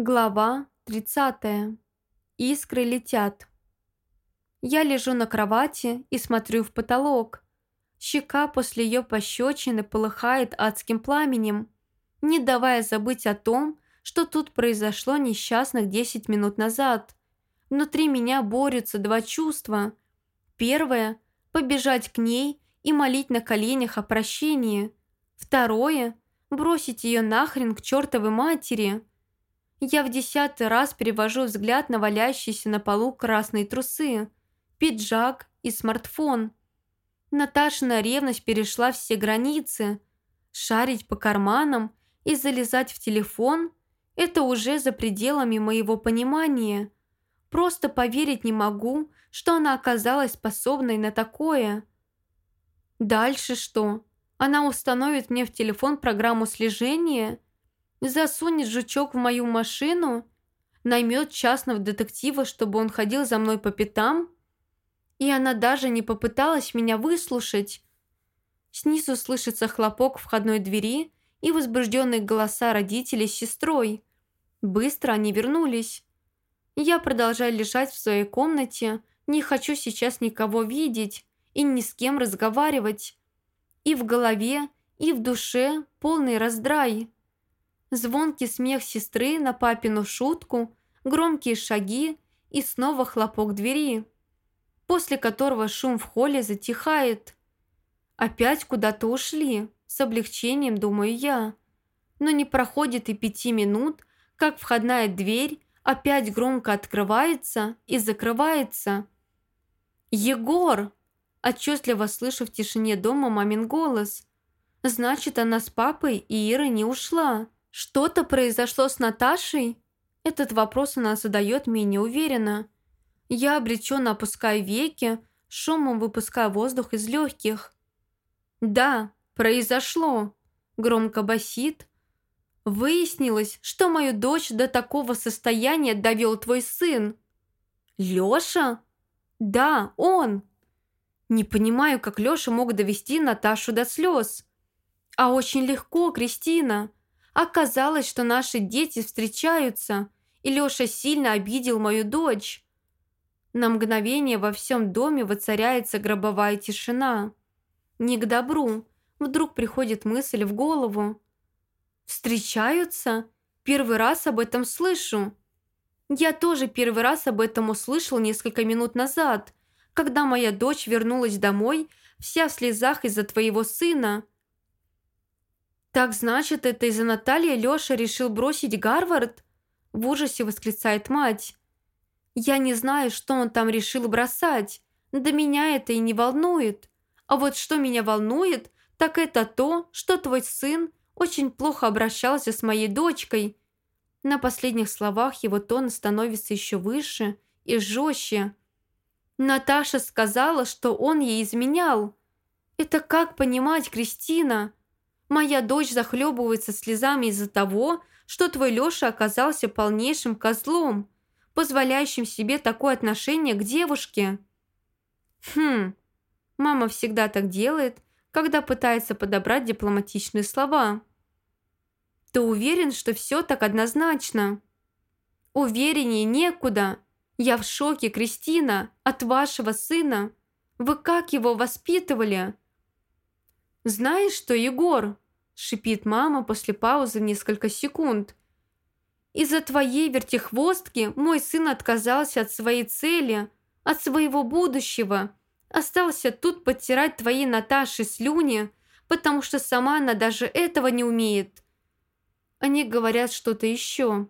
Глава 30. Искры летят. Я лежу на кровати и смотрю в потолок. Щека после ее пощечины полыхает адским пламенем, не давая забыть о том, что тут произошло несчастных 10 минут назад. Внутри меня борются два чувства. Первое – побежать к ней и молить на коленях о прощении. Второе – бросить ее нахрен к чертовой матери – я в десятый раз перевожу взгляд на валяющиеся на полу красные трусы, пиджак и смартфон. Наташина ревность перешла все границы. Шарить по карманам и залезать в телефон – это уже за пределами моего понимания. Просто поверить не могу, что она оказалась способной на такое. Дальше что? Она установит мне в телефон программу слежения – засунет жучок в мою машину, наймет частного детектива, чтобы он ходил за мной по пятам, и она даже не попыталась меня выслушать. Снизу слышится хлопок входной двери и возбужденные голоса родителей с сестрой. Быстро они вернулись. Я продолжаю лежать в своей комнате, не хочу сейчас никого видеть и ни с кем разговаривать. И в голове, и в душе полный раздрай. Звонкий смех сестры на папину шутку, громкие шаги и снова хлопок двери, после которого шум в холле затихает. Опять куда-то ушли, с облегчением думаю я. Но не проходит и пяти минут, как входная дверь опять громко открывается и закрывается. «Егор!» Отчетливо слышу в тишине дома мамин голос. «Значит, она с папой и Ира не ушла». Что-то произошло с Наташей? Этот вопрос она задает мне неуверенно. Я обреченно опускаю веки, шумом выпуская воздух из легких. «Да, произошло», – громко басит. «Выяснилось, что мою дочь до такого состояния довел твой сын». «Леша?» «Да, он». Не понимаю, как Леша мог довести Наташу до слез. «А очень легко, Кристина. Оказалось, что наши дети встречаются, и Лёша сильно обидел мою дочь. На мгновение во всем доме воцаряется гробовая тишина. Не к добру. Вдруг приходит мысль в голову. «Встречаются? Первый раз об этом слышу». Я тоже первый раз об этом услышал несколько минут назад, когда моя дочь вернулась домой, вся в слезах из-за твоего сына – «Так значит, это из-за Натальи Лёша решил бросить Гарвард?» В ужасе восклицает мать. «Я не знаю, что он там решил бросать. Да меня это и не волнует. А вот что меня волнует, так это то, что твой сын очень плохо обращался с моей дочкой». На последних словах его тон становится еще выше и жестче. Наташа сказала, что он ей изменял. «Это как понимать, Кристина?» Моя дочь захлебывается слезами из-за того, что твой Леша оказался полнейшим козлом, позволяющим себе такое отношение к девушке. Хм, мама всегда так делает, когда пытается подобрать дипломатичные слова. Ты уверен, что все так однозначно? Увереннее некуда. Я в шоке, Кристина, от вашего сына. Вы как его воспитывали?» «Знаешь что, Егор?» – шипит мама после паузы несколько секунд. «Из-за твоей вертихвостки мой сын отказался от своей цели, от своего будущего. Остался тут подтирать твои Наташи слюни, потому что сама она даже этого не умеет». Они говорят что-то еще.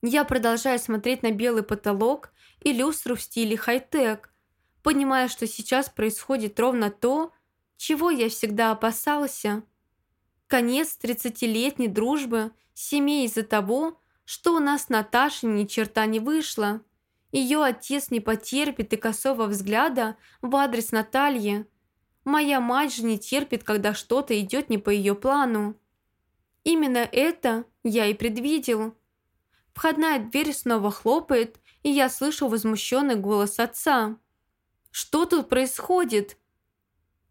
Я продолжаю смотреть на белый потолок и люстру в стиле хай-тек, понимая, что сейчас происходит ровно то, чего я всегда опасался? Конец тридцатилетней дружбы семей из-за того, что у нас Наташи ни черта не вышло. Ее отец не потерпит и косого взгляда в адрес Натальи. Моя мать же не терпит, когда что-то идет не по ее плану. Именно это я и предвидел. Входная дверь снова хлопает, и я слышу возмущенный голос отца. «Что тут происходит?»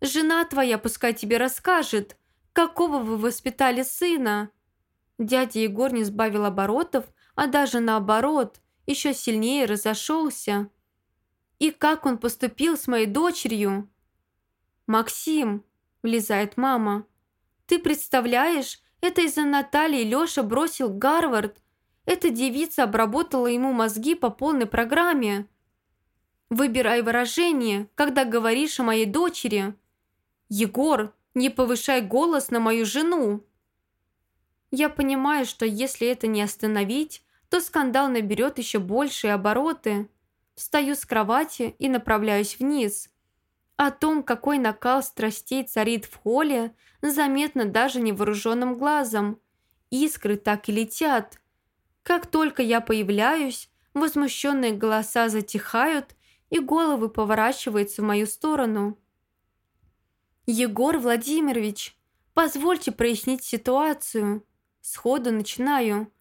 Жена твоя пускай тебе расскажет, какого вы воспитали сына». Дядя Егор не сбавил оборотов, а даже наоборот, еще сильнее разошелся. И как он поступил с моей дочерью? «Максим», – влезает мама, – «ты представляешь, это из-за Натальи Лёша бросил Гарвард. Эта девица обработала ему мозги по полной программе. Выбирай выражение, когда говоришь о моей дочери. Егор, не повышай голос на мою жену. Я понимаю, что если это не остановить, то скандал наберет еще большие обороты. Встаю с кровати и направляюсь вниз. О том, какой накал страстей царит в холле, заметно даже невооруженным глазом. Искры так и летят. Как только я появляюсь, возмущенные голоса затихают, и головы поворачиваются в мою сторону. «Егор Владимирович, позвольте прояснить ситуацию». Сходу начинаю.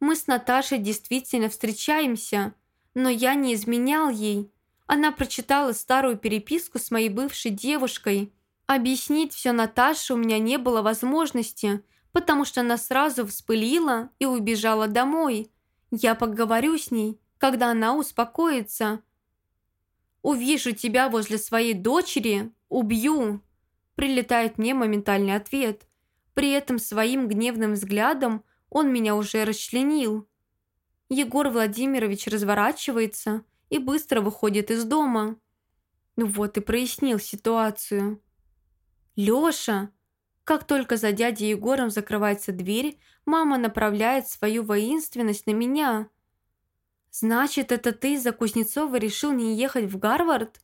«Мы с Наташей действительно встречаемся, но я не изменял ей. Она прочитала старую переписку с моей бывшей девушкой. Объяснить все Наташе у меня не было возможности, потому что она сразу вспылила и убежала домой. Я поговорю с ней, когда она успокоится. «Увижу тебя возле своей дочери, убью!» Прилетает мне моментальный ответ. При этом своим гневным взглядом он меня уже расчленил. Егор Владимирович разворачивается и быстро выходит из дома. Ну вот и прояснил ситуацию. «Лёша!» Как только за дядей Егором закрывается дверь, мама направляет свою воинственность на меня. «Значит, это ты из-за Кузнецова решил не ехать в Гарвард?»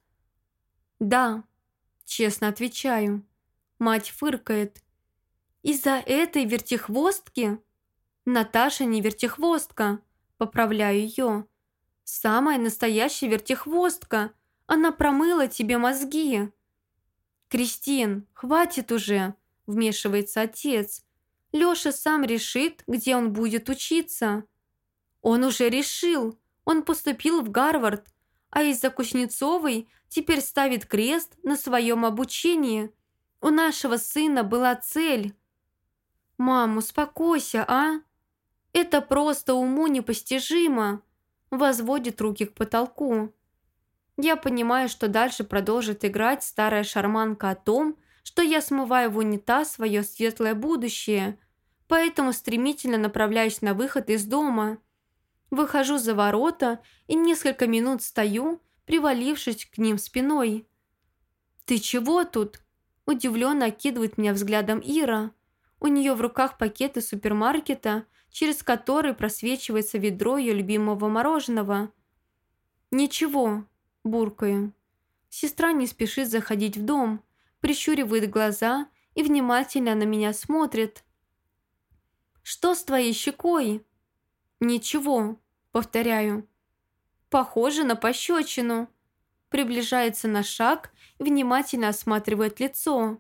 «Да», честно отвечаю. Мать фыркает. «Из-за этой вертихвостки?» «Наташа не вертихвостка», поправляю ее. «Самая настоящая вертихвостка. Она промыла тебе мозги». «Кристин, хватит уже», вмешивается отец. Лёша сам решит, где он будет учиться. Он уже решил. Он поступил в Гарвард, а из-за Кузнецовой теперь ставит крест на своем обучении. У нашего сына была цель. «Мам, успокойся, а? Это просто уму непостижимо!» Возводит руки к потолку. Я понимаю, что дальше продолжит играть старая шарманка о том, что я смываю в унитаз свое светлое будущее, поэтому стремительно направляюсь на выход из дома. Выхожу за ворота и несколько минут стою, привалившись к ним спиной. «Ты чего тут?» – удивленно окидывает меня взглядом Ира. У нее в руках пакеты супермаркета, через который просвечивается ведро ее любимого мороженого. «Ничего», – буркаю. Сестра не спешит заходить в дом – прищуривает глаза и внимательно на меня смотрит. «Что с твоей щекой?» «Ничего», — повторяю. «Похоже на пощечину». Приближается на шаг внимательно осматривает лицо.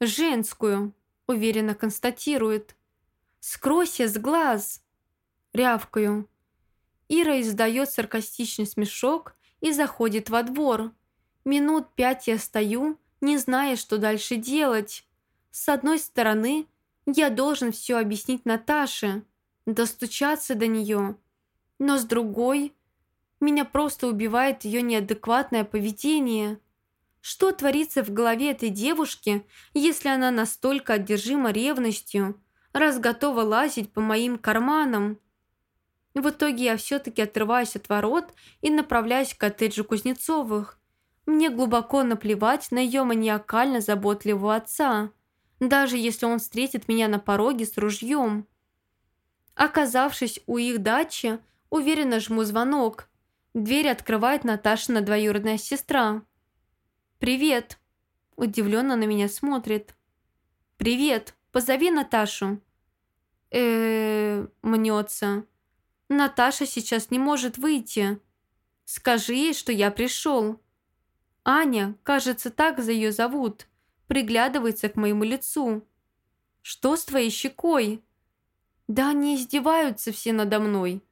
«Женскую», — уверенно констатирует. «Скройся с глаз!» Рявкаю. Ира издает саркастичный смешок и заходит во двор. Минут пять я стою, не зная, что дальше делать. С одной стороны, я должен все объяснить Наташе, достучаться до нее. Но с другой, меня просто убивает ее неадекватное поведение. Что творится в голове этой девушки, если она настолько одержима ревностью, раз готова лазить по моим карманам? В итоге я все-таки отрываюсь от ворот и направляюсь к коттеджу Кузнецовых. Мне глубоко наплевать на ее маниакально заботливого отца, даже если он встретит меня на пороге с ружьем. Оказавшись у их дачи, уверенно жму звонок. Дверь открывает Наташина двоюродная сестра. «Привет!» – удивленно на меня смотрит. «Привет! Позови Наташу!» э мнется. «Наташа сейчас не может выйти. Скажи ей, что я пришел». Аня, кажется, так за ее зовут, приглядывается к моему лицу. Что с твоей щекой? Да они издеваются все надо мной.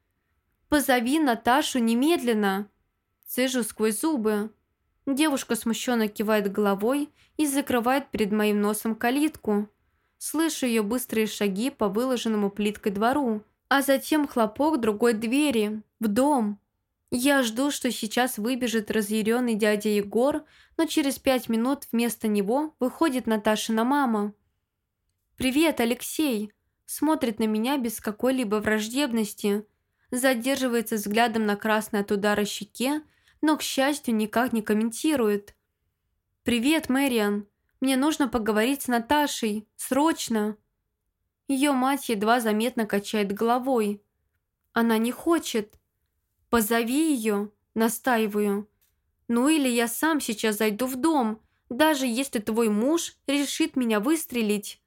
Позови Наташу немедленно. Цежу сквозь зубы. Девушка смущенно кивает головой и закрывает перед моим носом калитку. Слышу ее быстрые шаги по выложенному плиткой двору, а затем хлопок другой двери, в дом. Я жду, что сейчас выбежит разъяренный дядя Егор, но через пять минут вместо него выходит Наташина мама. «Привет, Алексей!» Смотрит на меня без какой-либо враждебности. Задерживается взглядом на красной от удара щеке, но, к счастью, никак не комментирует. «Привет, Мэриан. Мне нужно поговорить с Наташей. Срочно!» Ее мать едва заметно качает головой. Она не хочет. «Позови ее», – настаиваю. «Ну или я сам сейчас зайду в дом, даже если твой муж решит меня выстрелить».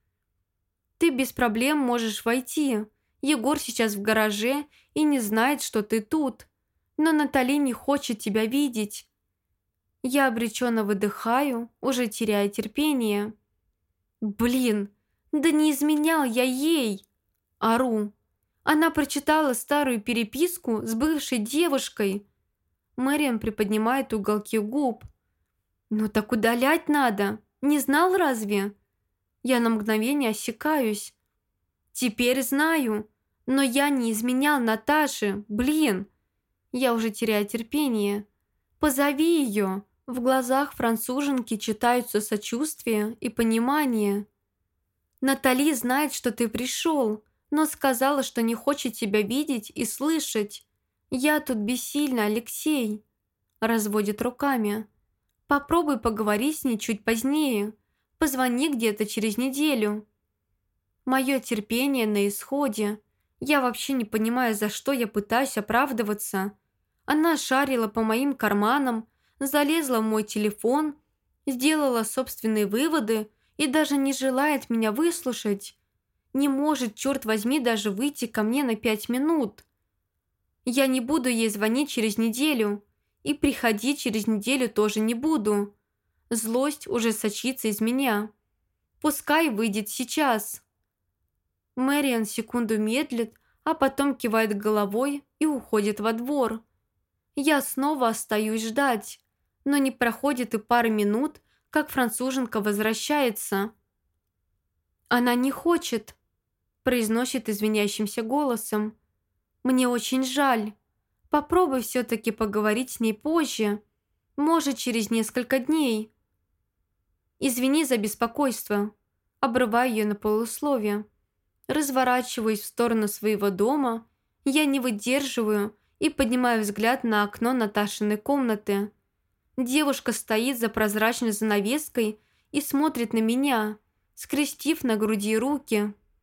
«Ты без проблем можешь войти. Егор сейчас в гараже и не знает, что ты тут. Но Натали не хочет тебя видеть». Я обреченно выдыхаю, уже теряя терпение. «Блин, да не изменял я ей!» Ору. Она прочитала старую переписку с бывшей девушкой. Мэриам приподнимает уголки губ. «Ну так удалять надо. Не знал разве?» Я на мгновение осекаюсь. «Теперь знаю. Но я не изменял Наташе. Блин!» Я уже теряю терпение. «Позови ее!» В глазах француженки читаются сочувствие и понимание. «Натали знает, что ты пришел но сказала, что не хочет тебя видеть и слышать. Я тут бессильна, Алексей», – разводит руками. «Попробуй поговорить с ней чуть позднее. Позвони где-то через неделю». Мое терпение на исходе. Я вообще не понимаю, за что я пытаюсь оправдываться. Она шарила по моим карманам, залезла в мой телефон, сделала собственные выводы и даже не желает меня выслушать. Не может, черт возьми, даже выйти ко мне на пять минут. Я не буду ей звонить через неделю. И приходить через неделю тоже не буду. Злость уже сочится из меня. Пускай выйдет сейчас. Мэриан секунду медлит, а потом кивает головой и уходит во двор. Я снова остаюсь ждать, но не проходит и пары минут, как француженка возвращается. Она не хочет, произносит извиняющимся голосом. «Мне очень жаль. Попробуй все-таки поговорить с ней позже. Может, через несколько дней». «Извини за беспокойство». Обрываю ее на полусловие. Разворачиваюсь в сторону своего дома. Я не выдерживаю и поднимаю взгляд на окно Наташиной комнаты. Девушка стоит за прозрачной занавеской и смотрит на меня, скрестив на груди руки.